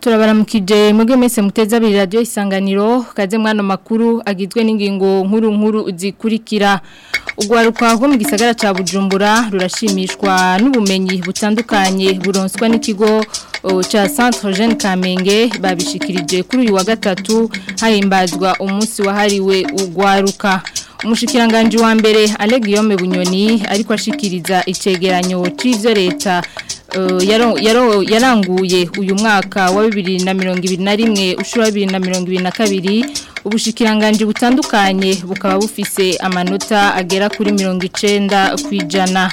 turabaramukije mwebwe mwese muteze abiri radiyo isanganiro kaze mwano makuru agizwe n'ingingo nkuru nkuru zikurikira urwaruka rwo mu gisagara cya bujumbura rurashimishwa n'ubumenyi butandukanye buronswa n'ikigo cya centre jean kamenge babishikirije kuri uyu wa gatatu hahimbazwa umunsi wahariwe urwaruka umushyikiranganje wa mbere alegiyome bunyoni ariko ashikiriza icyegeranyo cy'ibyo leta Eh, yaranguye uyu mwaka wa bibiri na mirongo ibiri na rimwe ushura bibiri na mirongo ibiri na kabiri ubushikiranganje butandukanye bukaba bufise amanota agera kuri mirongo icenda ku ijana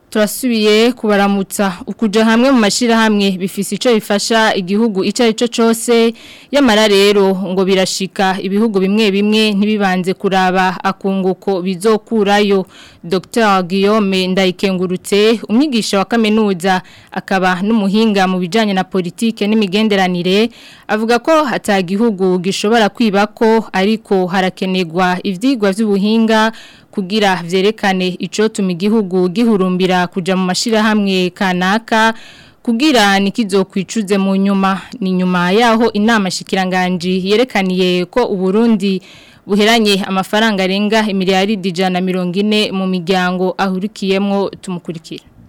turasubiye kubaramutsa ukuja hamwe mu mashirahamwe bifise ico bifasha igihugu ico arico cyose yamara rero ngo birashika ibihugu bimwe bimwe ntibibanze kuraba akunguko bizokurayo Dr Guillaume Ndayikengurutse umwigisha wa kaminuza akaba n'umuhinga mu bijanye na politike n'imigenderanire avuga ko hatagihugu gishobora kwibako ariko harakenegwa ivyigwa vy'ubuhinga kugira vyerekane icotuma igihugu gihurumbira kuja mu mashirahamwe kanaka kugira nikizo kwicuze mu nyuma ni nyuma yaho inama shikiranganje yerekaniye ko uburundi buheranye amafaranga arenga miliyari ijana mirongo ine mu miryango ahurikiyemo tumukurikira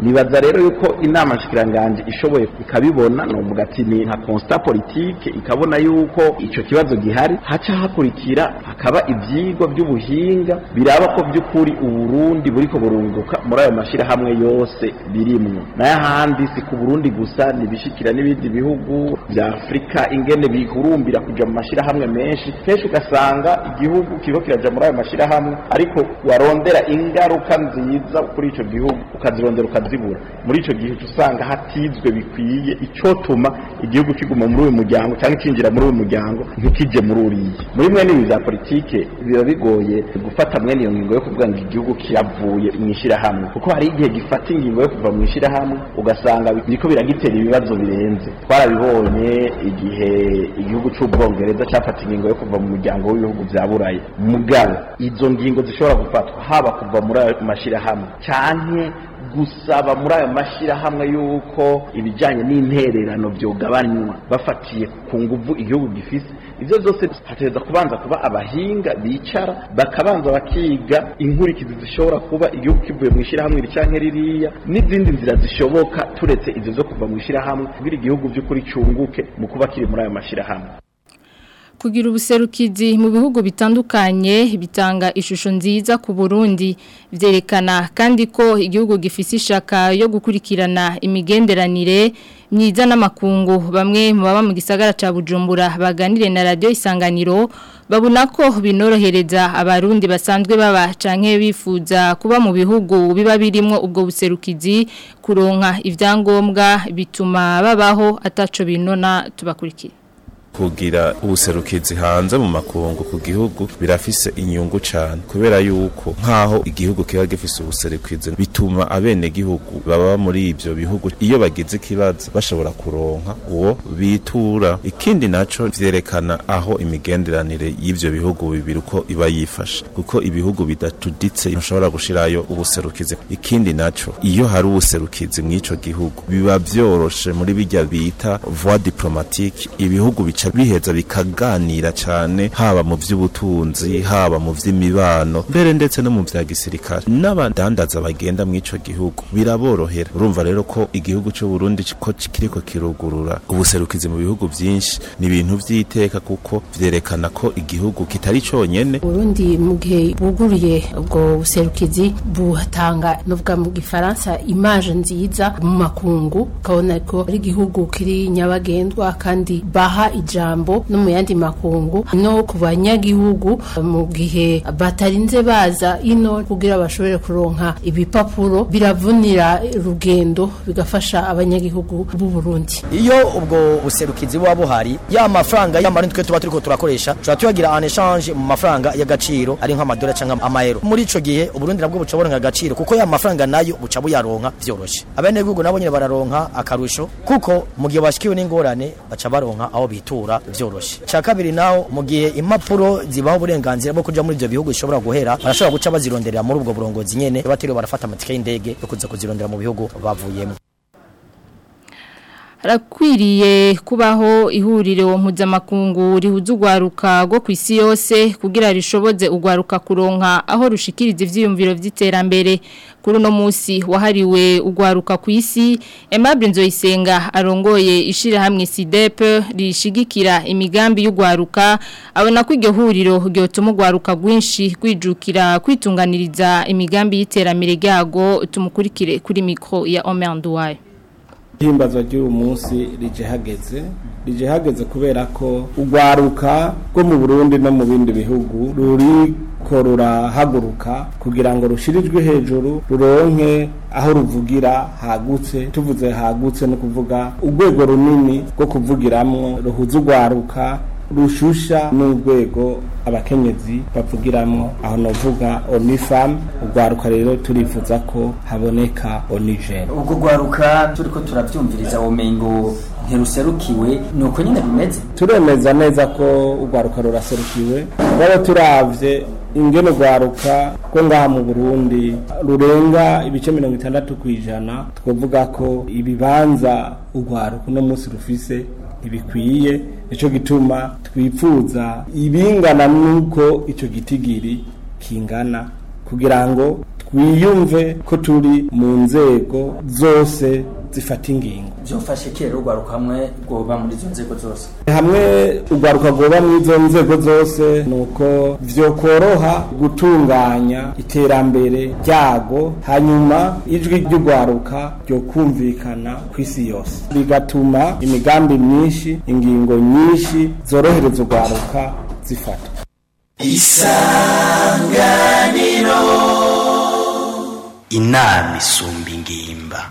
nibaza rero yuko inama nshikiranganje ishoboye ikabibona no mu gatini nka constat politiki ikabona yuko icyo kibazo gihari haca hakurikira hakaba ivyigwa by'ubuhinga biraba ko by'ukuri uburundi buriko burunguka muri ayo mashira hamwe yose birimwo n'ayahandi si ku burundi gusa nibishikira n'ibindi bihugu vya afurika ingene bikurumbira kuja mu mashira menshi kenshi ugasanga igihugu kiriko kiraja muri ayo mashira ariko warondera ingaruka nziza kuri icyo gihugu ukazirondera ukazi zibura muri icyo gihe usanga hatizwe bikwiye icyotuma igihugu kiguma muri uyu muryango cyangwa kinjira muri uyu muryango ntikijye muri uriya muri mwene ibi za politiki biba bigoye gufata mwene iyo ngingo yo kuvuga ngo igihugu kiravuye mu ishyirahamwe kuko hari igihe gifata ingingo yo kuva mu ishyirahamwe ugasanga biriko biragitera ibibazo birenze twarabibonye igihe igihugu cy'ubwongereza cyafata ingingo yo kuva mu muryango w'ibihugu bya burayi mugabo izo ngingo zishobora gufatwa haba kuva muri ayo mashyirahamwe cyane gusa basaba muri ayo mashyirahamwe y'uko ibijyanye n'intererano byogabanywa bafatiye ku nguvu igihugu gifise ibyo byose hateza kubanza kuba abahinga bicara bakabanza bakiga inkurikizi zishobora kuba igihugu kivuye mu ishyirahamwe cyangwa ririya n'izindi nzira zishoboka turetse izo zo kuva mu ishyirahamwe kugira igihugu by'ukuri cyunguke mu kuba kiri muri ayo mashyirahamwe kugira ubuserukizi mu bihugu bitandukanye bitanga ishusho nziza ku Burundi byerekana kandi ko igihugu gifite ishaka yo gukurikirana imigenderanire myiza n'amakungu bamwe mu baba mu gisagara cya Bujumbura baganire na Radio isanganiro babona ko binorohereza abarundi basanzwe baba canke bifuza kuba mu bihugu biba birimo ubwo buserukizi kuronka ibyangombwa bituma babaho ataco binona tubakurikira kugira ubuserukizi hanze mu makungu ku gihugu birafise inyungu cyane kubera yuko nk'aho igihugu kiba gifise ubuserukizi bituma abene gihugu baba muri ibyo bihugu iyo bagize ikibazo bashobora kuronka uwo bitura ikindi naco vyerekana aho imigenderanire y’ibyo bihugu bibiri uko iba yifashe kuko ibihugu bidatuditse ntushobora gushirayo ubuserukizi ikindi naco iyo hari ubuserukizi mw'ico gihugu biba vyoroshe muri bijya bita voi diplomatique ibihugu bica bigaca biheza bikaganira cyane haba mu by'ubutunzi haba mu by'imibano mbere ndetse no mu bya gisirikare n'abadandaza bagenda mu icyo gihugu biraborohera urumva rero ko igihugu cyo Burundi ko kiriko kirugurura ubuserukizi mu bihugu byinshi ni ibintu by'iteka kuko vyerekana ko igihugu kitari cyonyine Burundi mu gihe buguriye ubwo buserukizi buhatanga novuga mu gifaransa image nziza mu makungu kabona ko ari igihugu kiri nyabagendwa kandi baha ij jambo no mu yandi makungu no ku banyagihugu mu gihe batarinze baza ino kugira bashobore kuronka ibipapuro biravunira rugendo bigafasha abanyagihugu b'u Burundi iyo ubwo buserukizi buba buhari ya mafaranga y'amarundi twe tuba turiko turakoresha tuba tuyagira an exchange mu mafaranga y'agaciro ari nk'amadora cyangwa amayero muri ico gihe uburundi nabwo bucaboronka agaciro kuko ya mafaranga nayo buca buyaronka vyoroshe abene gugu nabo bararonka akarusho kuko mu gihe bashikiwe n'ingorane baca baronka aho bitura kubikura byoroshye cya kabiri naho mu gihe impapuro zibaho uburenganzira bwo kujya muri ibyo bihugu zishobora guhera barashobora guca bazironderera muri ubwo burongozi nyine batiriwe barafata amatike y'indege yo kuza kuzirondera mu bihugu bavuyemo harakwiriye kubaho ihuriro mpuzamakungu rihuza urwaruka rwo ku isi yose kugira rishoboze ugwaruka kuronka aho rushikiriza ibyiyumviro by'iterambere kuri uno munsi wahariwe ugwaruka ku isi Aimable Nzoyisenga arongoye ishyirahamwe SIDEP rishigikira imigambi y'urwaruka abona ko iryo huriro ryotuma urwaruka rwinshi kwijukira kwitunganiriza imigambi y'iterambere ryago tumukurikire kuri mikoro ya Omer Nduwayo ihimbazwa ry'uyu munsi rije hageze rije hageze kubera ko urwaruka rwo mu burundi no mu bindi bihugu ruri ko rurahaguruka kugira ngo rushirijwe hejuru ruronke aho ruvugira hagutse tuvuze hagutse no kuvuga urwego runini rwo kuvugiramo ruhuza urwaruka rushusha n'urwego abakenyezi bavugiramwo aho novuga onifam urwaruka rero turifuza ko haboneka onijeri ubwo rwaruka turiko turavyumviriza womengo ntiruserukiwe nuko nyine bimeze turemeza neza ko urwaruka ruraserukiwe rwaba turavye ingene rwaruka ko ngaha mu burundi rurenga ibice mirongo itandatu ku ijana twavuga ko ibibanza urwaruka uno munsi rufise ntibikwiye nicyo gituma twifuza ibingana n'uko icyo gitigiri kingana kugira ngo twiyumve ko turi mu nzego zose zifata ingingo byofashe kera urwaruka hamwe rwoba muri izo nzego zose hamwe urwaruka rwoba muri izo nzego zose ni uko byokoroha gutunganya iterambere ryago hanyuma ijwi ry'urwaruka ryo kumvikana ku isi yose bigatuma imigambi myinshi ingingo nyinshi zorohereza urwaruka zifata isanganiro inama isumba ingimba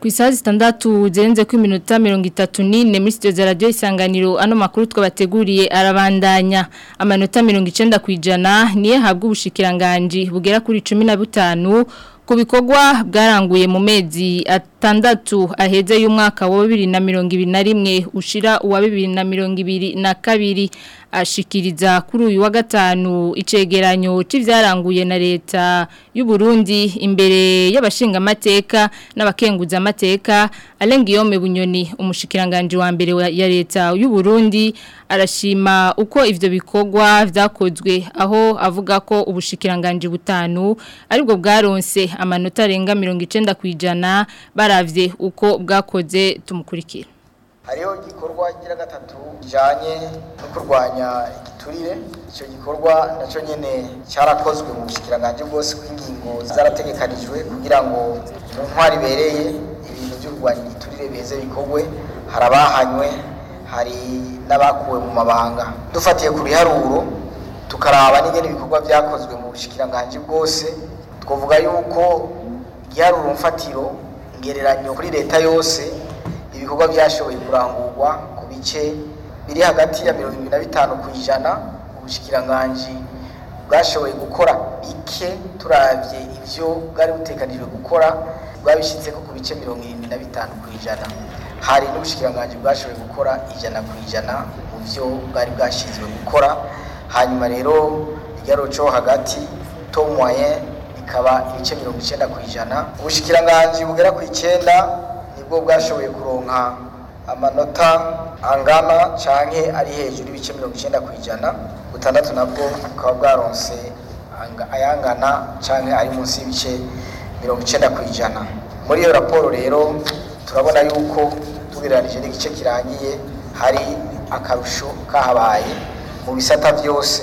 ku isaha zitandatu zirenze ko iminota mirongo itatu n'ine muri za Radio isanganiro ano makuru bateguriye arabandanya amanota mirongo icyenda ku ijana niyo habwa ubushikiranganji bugera kuri cumi na butanu ku bikorwa bwaranguye mu mezi atatu tu aheze y'umwaka wa na mirongo ibiri na rimwe ushira uwa na mirongo ibiri na kabiri ashikiriza kuri uyu wa gatanu icegeranyo cy'ibyaranguye na leta y'u Burundi imbere y'abashinga amateka n'abakenguza amateka Alengiyome Bunyoni umushikiranganji wa mbere ya leta y'u Burundi arashima uko ivyo bikorwa vyakozwe aho avuga ko ubushikiranganji butanu aribwo bwaronse amanota arenga 90% kujana bara turavye uko bwakoze tumukurikira hariho igikorwa gira gatatu kijanye no kurwanya igiturire icyo gikorwa nacyo nyene cyarakozwe mu bushikiranganje bwose kw'ingingo zarategekanijwe kugira ngo mu ntwari ibintu byo kurwanya igiturire beze bikorwe harabahanywe hari n'abakuwe mu mabanga dufatiye ku biharuro tukaraba n'ingene ibikorwa byakozwe mu bushikiranganje bwose twavuga yuko igiharuro mfatiro ingereranyo kuri leta yose ibikorwa byashoboye kurangurwa ku bice biri hagati ya mirongo irindwi na bitanu ku ijana ubushikiranganji bwashoboye gukora bike turabye ibyo bwari butekanijwe gukora bwabishyitse ko ku bice mirongo irindwi na bitanu ku ijana hari n'ubushikiranganji bwashoboye gukora ijana ku ijana mu byo bwari bwashyizwe gukora hanyuma rero igiharoco hagati to moyen ikaba ibice mirongo icyenda ku ijana ubushyikiranganji bugera ku icyenda nibwo bwashoboye kuronka amanota angana canke ari hejuru ibice mirongo icyenda ku ijana butandatu nabwo bukaba bwaronse ayangana canke ari munsi y'ibice mirongo icyenda ku ijana muri iyo raporo rero turabona yuko tugereranije n'igice kirangiye hari akarusho kahabaye mu bisata byose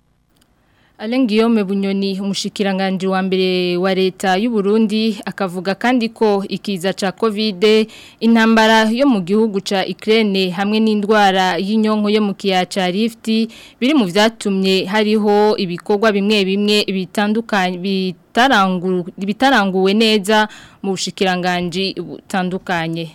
Alain Guillaume Bunyoni umushikiranganji wa mbere wa leta y'u Burundi akavuga kandi ko ikiza cha COVID intambara yo mu gihugu ca Ukraine hamwe n'indwara y'inyonko yo mu kiya ca Rift biri mu vyatumye hariho ibikorwa bimwe bimwe bitandukanye bitaranguwe neza mu bushikiranganji butandukanye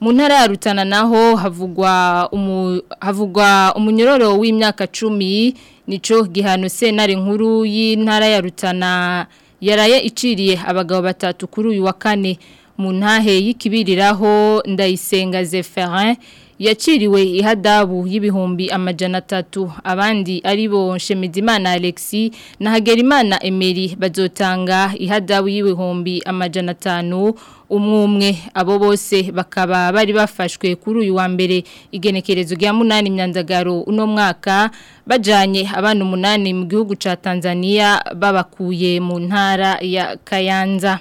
mu ntara ya naho havugwa umu, havugwa umunyororo w'imyaka 10 nico gihano sentare nkuru y'intara ya Rutana yaraye iciriye abagabo batatu kuri uyu wa kane mu ntahe y'ikibiriraho ndayisenga Zepherin yaciriwe ihadabu y'ibihumbi amajana atatu abandi ari bo Shemidimana Alexi na Hagerimana Emery bazotanga ihadabu y'ibihumbi amajana atanu umwumwe abo bose bakaba bari bafashwe kuri uyu wa mbere igenekerezo rya munani imyandagaro uno mwaka bajanye abana umunani mu gihugu ca Tanzania babakuye mu ntara ya Kayanza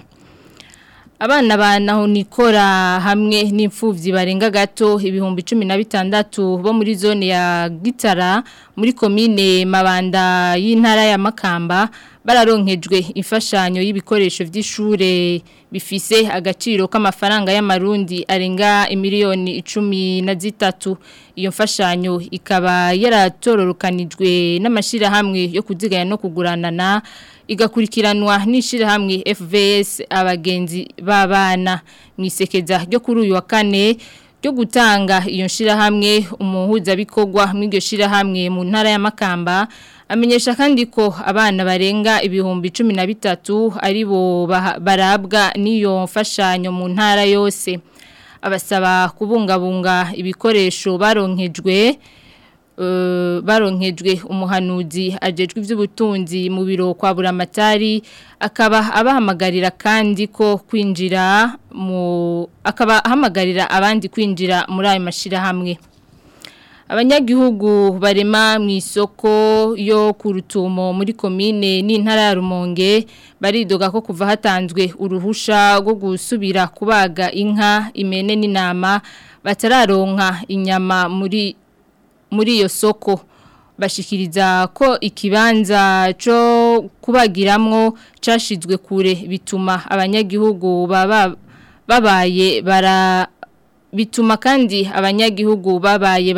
abana ba nahonikora hamwe n'imfubyi barenga gato ibihumbi cumi na bitandatu bo muri zone ya gitara muri komine mabanda y'intara ya makamba bararonkejwe imfashanyo y'ibikoresho by'ishure bifise agaciro k'amafaranga y'amarundi arenga imiliyoni icumi na zitatu iyo mfashanyo ikaba yaratororokanijwe n'amashyirahamwe yo kuzigaya no kugurana na igakurikiranwa n'ishyirahamwe FVS abagenzi b'abana mu isekeza ryo kuri uyu wa kane ryo gutanga iyo nshyirahamwe umuhuzabikorwa muri iryo shyirahamwe mu ntara ya y'amakamba amenyesha kandi ko abana barenga ibihumbi cumi na bitatu ari bo barabwa n'iyo mfashanyo mu ntara yose abasaba kubungabunga ibikoresho baronkejwe eh, baronkejwe umuhanuzi ajejwe iby'ubutunzi mu biro kwa buramatari akaba abahamagarira kandi ko kwinjira mu akaba ahamagarira abandi kwinjira muri ayo mashyirahamwe abanyagihugu barema mu isoko yo ku rutumo muri komine n'intara ya rumonge baridoga ko kuva hatanzwe uruhusha rwo gusubira kubaga inka imene n’inama batararonka inyama muri muri iyo soko bashikiriza ko ikibanza cyo kubagiramwo cyashizwe kure bituma abanyagihugu baba babaye bara bituma kandi abanyagihugu babaye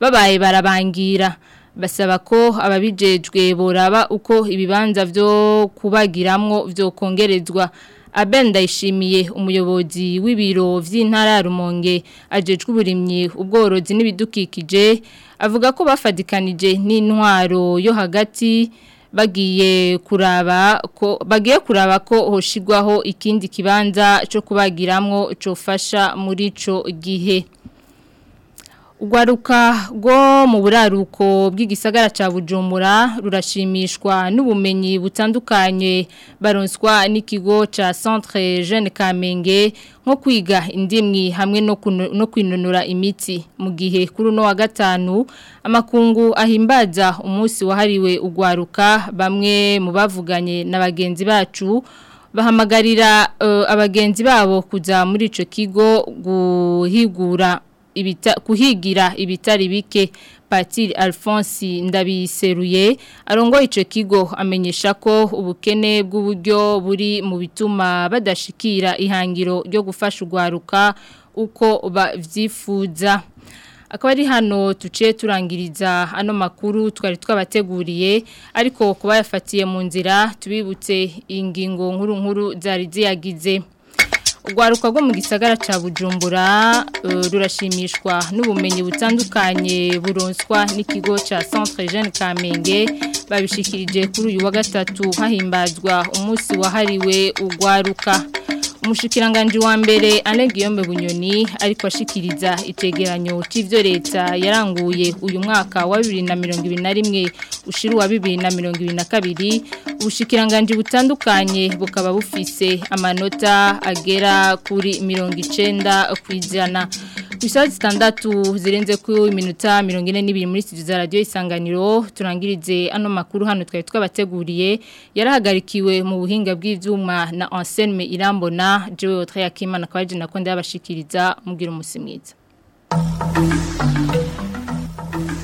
babaye barabangira basaba ko ababijejwe boraba uko ibibanza byo kubagiramwo byo kongerezwa abenda ishimiye umuyobozi w'ibiro vy'intara rumonge ajejwe uburimyi ubworozi n'ibidukikije avuga ko bafadikanije n'intwaro yo hagati bagiye kuraba ko bagiye kuraba ko hoshigwaho ikindi kibanza cyo kubagiramwo cofasha muri ico gihe Ugwaruka go mu buraruko bw'igisagara ca Bujumbura rurashimishwa n'ubumenyi butandukanye baronswa n'ikigo cha Centre Jeune Kamenge nko kwiga indimwi hamwe no no kwinonora imitsi mu gihe kuri no wa gatanu amakungu ahimbaza umunsi wahariwe ugwaruka bamwe mu bavuganye na bagenzi bacu bahamagarira uh, abagenzi babo kuza muri ico kigo guhigura kuhigira ibitari bike Patiri Alphonse ndabiseruye arongoye ico kigo amenyesha ko ubukene bw'uburyo buri mu bituma badashikira ihangiro ryo gufasha ugwaruka uko bavyifuza akaba ari hano tuce turangiriza ano makuru twari twabateguriye ariko kuba yafatiye mu nzira tubibutse ingingo nkuru nkuru zari ziyagize urwaruka rwo mu gisagara ca bujumbura eh, rurashimishwa n'ubumenyi butandukanye buronswa n'ikigo cya centre jeune kamenge babishikirije kuri uyu wa gatatu hahimbazwa umunsi wahariwe urwaruka umushikiranganji wa mbere Anne Guillaume Bunyoni ariko ashikiriza itegeranyo cy'ivyo leta yaranguye uyu mwaka wa 2021 ushiru wa 2022 ubushikiranganje butandukanye bukaba bufise amanota agera kuri 90 kwijana isaha zitandatu zirenze ku minota mirongo ine n'ibiri muri studio za radiyo isanganiro turangirize ano makuru hano twari twabateguriye yarahagarikiwe mu buhinga bw'ibyuma na anselme irambona jowe otre yakimana akaba ari jenakunda yabashikiriza mubwira umusimwiza